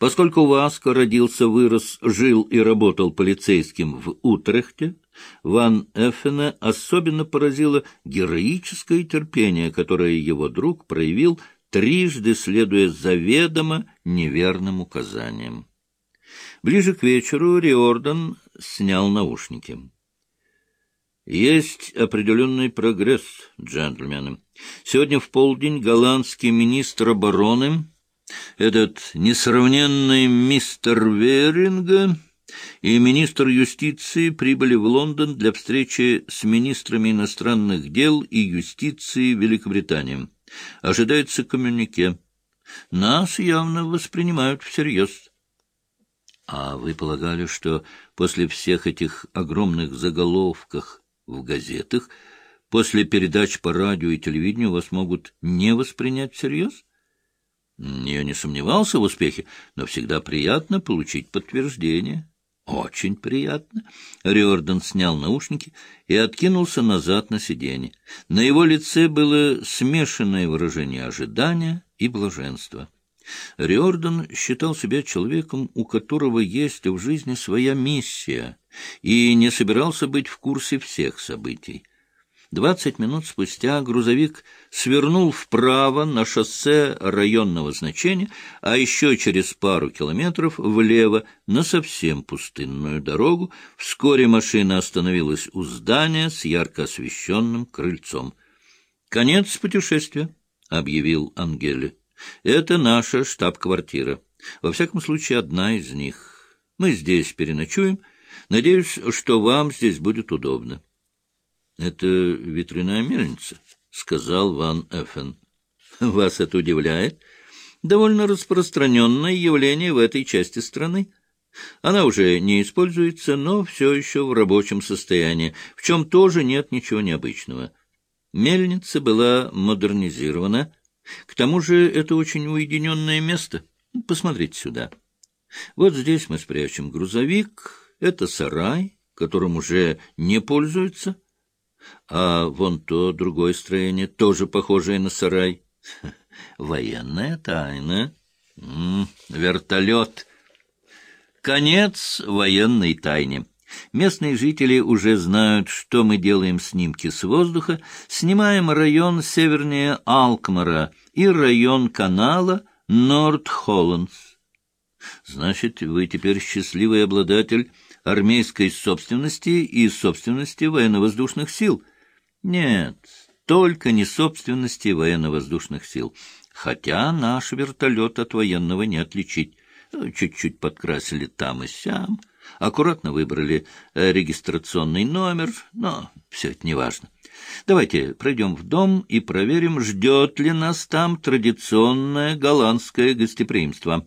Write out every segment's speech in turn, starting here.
Поскольку Васко родился, вырос, жил и работал полицейским в Утрехте, Ван Эффена особенно поразило героическое терпение, которое его друг проявил, трижды следуя заведомо неверным указаниям. Ближе к вечеру Риордан снял наушники. Есть определенный прогресс, джентльмены. Сегодня в полдень голландский министр обороны, этот несравненный мистер Веринга и министр юстиции прибыли в Лондон для встречи с министрами иностранных дел и юстиции Великобритании. Ожидается коммюнике. Нас явно воспринимают всерьез. А вы полагали, что после всех этих огромных заголовках в газетах, после передач по радио и телевидению вас могут не воспринять всерьез? Я не сомневался в успехе, но всегда приятно получить подтверждение. Очень приятно. Риордан снял наушники и откинулся назад на сиденье. На его лице было смешанное выражение ожидания и блаженства. Риордан считал себя человеком, у которого есть в жизни своя миссия, и не собирался быть в курсе всех событий. Двадцать минут спустя грузовик свернул вправо на шоссе районного значения, а еще через пару километров влево на совсем пустынную дорогу. Вскоре машина остановилась у здания с ярко освещенным крыльцом. «Конец путешествия», — объявил Ангели. «Это наша штаб-квартира. Во всяком случае, одна из них. Мы здесь переночуем. Надеюсь, что вам здесь будет удобно». Это ветряная мельница, — сказал Ван Эффен. — Вас это удивляет? Довольно распространенное явление в этой части страны. Она уже не используется, но все еще в рабочем состоянии, в чем тоже нет ничего необычного. Мельница была модернизирована. К тому же это очень уединенное место. Посмотрите сюда. Вот здесь мы спрячем грузовик. Это сарай, которым уже не пользуются. А вон то другое строение, тоже похожее на сарай. Военная тайна. М -м, вертолет. Конец военной тайне. Местные жители уже знают, что мы делаем снимки с воздуха, снимаем район севернее Алкмара и район канала Норд-Холландс. Значит, вы теперь счастливый обладатель армейской собственности и собственности военно-воздушных сил. Нет, только не собственности военно-воздушных сил. Хотя наш вертолет от военного не отличить. Чуть-чуть подкрасили там и сям, аккуратно выбрали э, регистрационный номер, но все это неважно. Давайте пройдем в дом и проверим, ждет ли нас там традиционное голландское гостеприимство.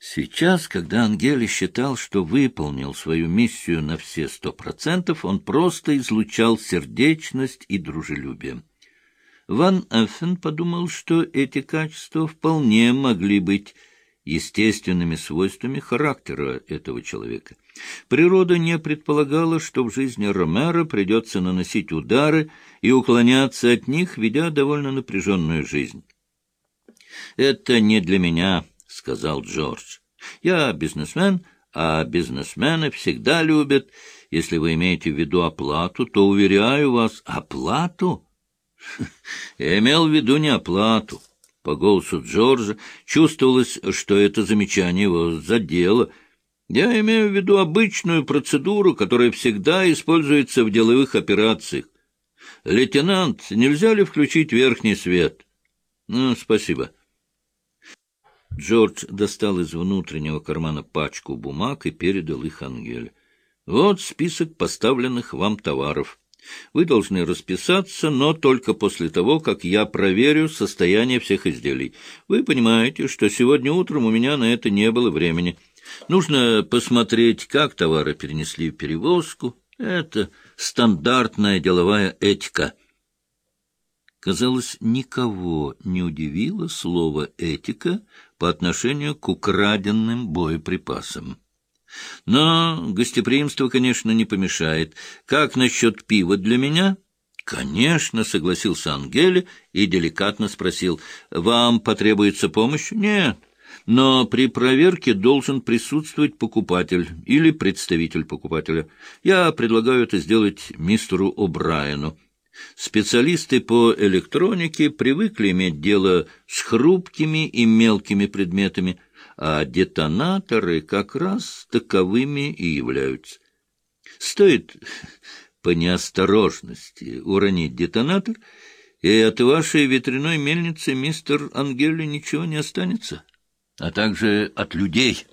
Сейчас, когда Ангели считал, что выполнил свою миссию на все сто процентов, он просто излучал сердечность и дружелюбие. Ван Эффен подумал, что эти качества вполне могли быть естественными свойствами характера этого человека. Природа не предполагала, что в жизни Ромеро придется наносить удары и уклоняться от них, ведя довольно напряженную жизнь. «Это не для меня», сказал Джордж. «Я бизнесмен, а бизнесмены всегда любят. Если вы имеете в виду оплату, то, уверяю вас, оплату?» «Я имел в виду не оплату». По голосу Джорджа чувствовалось, что это замечание его задело. «Я имею в виду обычную процедуру, которая всегда используется в деловых операциях. Лейтенант, нельзя ли включить верхний свет?» «Ну, спасибо». Джордж достал из внутреннего кармана пачку бумаг и передал их Ангеле. «Вот список поставленных вам товаров. Вы должны расписаться, но только после того, как я проверю состояние всех изделий. Вы понимаете, что сегодня утром у меня на это не было времени. Нужно посмотреть, как товары перенесли в перевозку. Это стандартная деловая этика». Казалось, никого не удивило слово «этика», по отношению к украденным боеприпасам. Но гостеприимство, конечно, не помешает. Как насчет пива для меня? Конечно, согласился Ангеле и деликатно спросил. Вам потребуется помощь? Нет. но при проверке должен присутствовать покупатель или представитель покупателя. Я предлагаю это сделать мистеру О'Брайену. Специалисты по электронике привыкли иметь дело с хрупкими и мелкими предметами, а детонаторы как раз таковыми и являются. Стоит по неосторожности уронить детонатор, и от вашей ветряной мельницы, мистер Ангели, ничего не останется, а также от людей».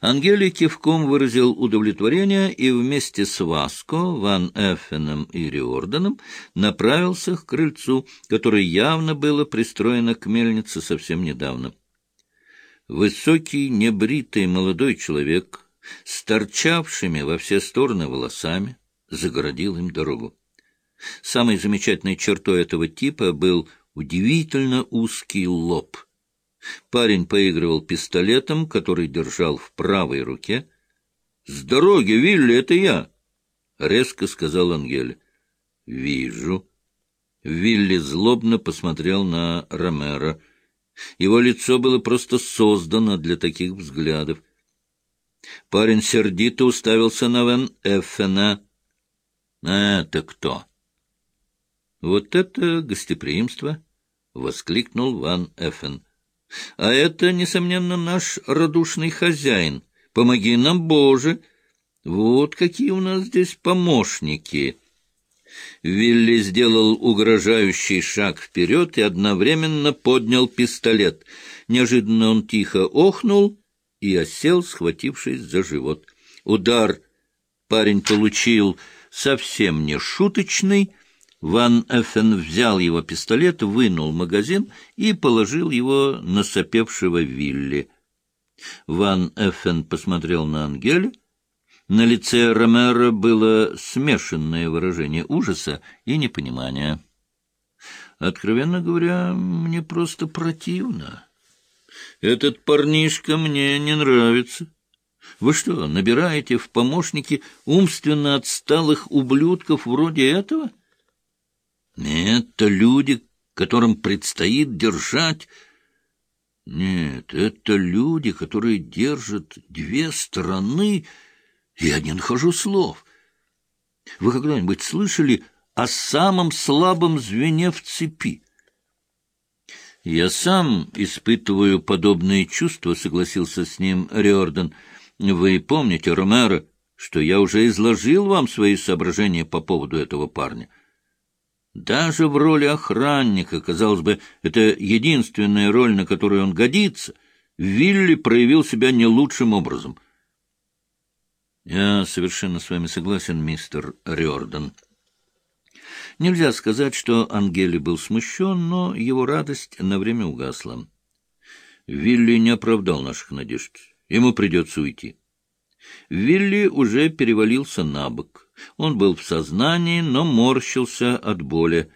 Ангели кивком выразил удовлетворение и вместе с Васко, Ван Эффеном и Риорданом направился к крыльцу, которое явно было пристроено к мельнице совсем недавно. Высокий, небритый молодой человек с торчавшими во все стороны волосами загородил им дорогу. Самой замечательной чертой этого типа был удивительно узкий лоб — Парень поигрывал пистолетом, который держал в правой руке. — С дороги, Вилли, это я! — резко сказал Ангеле. — Вижу. Вилли злобно посмотрел на Ромеро. Его лицо было просто создано для таких взглядов. Парень сердито уставился на Ван Эффена. — Это кто? — Вот это гостеприимство! — воскликнул Ван Эффен. А это, несомненно, наш радушный хозяин. Помоги нам, Боже! Вот какие у нас здесь помощники!» Вилли сделал угрожающий шаг вперед и одновременно поднял пистолет. Неожиданно он тихо охнул и осел, схватившись за живот. Удар парень получил совсем не шуточный, Ван Эффен взял его пистолет, вынул магазин и положил его на сопевшего Вилли. Ван Эффен посмотрел на Ангеля. На лице Ромеро было смешанное выражение ужаса и непонимания. «Откровенно говоря, мне просто противно. Этот парнишка мне не нравится». Вы что, набираете в помощники умственно отсталых ублюдков вроде этого? Это люди, которым предстоит держать... Нет, это люди, которые держат две стороны. Я не нахожу слов. Вы когда-нибудь слышали о самом слабом звене в цепи? Я сам испытываю подобные чувства, согласился с ним Риордан. Вы помните, Ромеро, что я уже изложил вам свои соображения по поводу этого парня. Даже в роли охранника, казалось бы, это единственная роль, на которую он годится, Вилли проявил себя не лучшим образом. Я совершенно с вами согласен, мистер Рёрден. Нельзя сказать, что Ангели был смущен, но его радость на время угасла. Вилли не оправдал наших надежд. Ему придется уйти. Вилли уже перевалился на бок. Он был в сознании, но морщился от боли.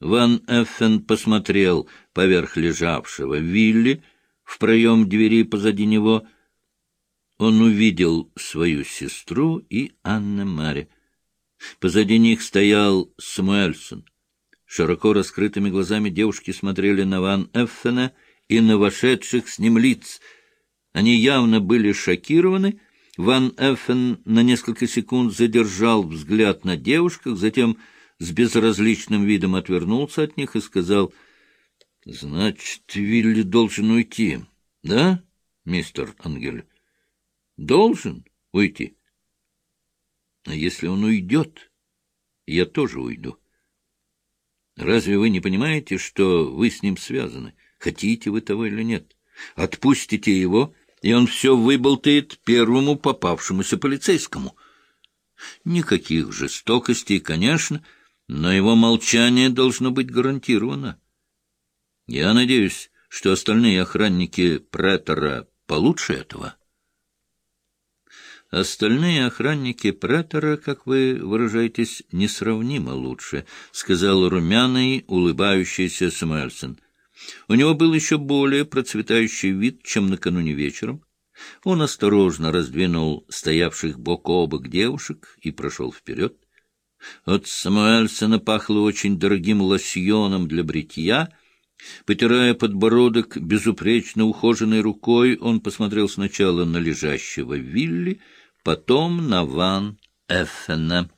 Ван Эффен посмотрел поверх лежавшего Вилли в проем двери позади него. Он увидел свою сестру и Анна Мари. Позади них стоял Самуэльсон. Широко раскрытыми глазами девушки смотрели на Ван Эффена и на вошедших с ним лиц. Они явно были шокированы Ван Эффен на несколько секунд задержал взгляд на девушках, затем с безразличным видом отвернулся от них и сказал, — Значит, Вилли должен уйти, да, мистер Ангель? — Должен уйти. — А если он уйдет, я тоже уйду. Разве вы не понимаете, что вы с ним связаны? Хотите вы того или нет? Отпустите его — и он все выболтает первому попавшемуся полицейскому. Никаких жестокостей, конечно, но его молчание должно быть гарантировано. Я надеюсь, что остальные охранники претора получше этого. Остальные охранники претора, как вы выражаетесь, несравнимо лучше, — сказал румяный, улыбающийся Самуэльсон. У него был еще более процветающий вид, чем накануне вечером. Он осторожно раздвинул стоявших бок о бок девушек и прошел вперед. От Самуэльсона пахло очень дорогим лосьоном для бритья, Потирая подбородок безупречно ухоженной рукой, он посмотрел сначала на лежащего Вилли, потом на Ван Эффена.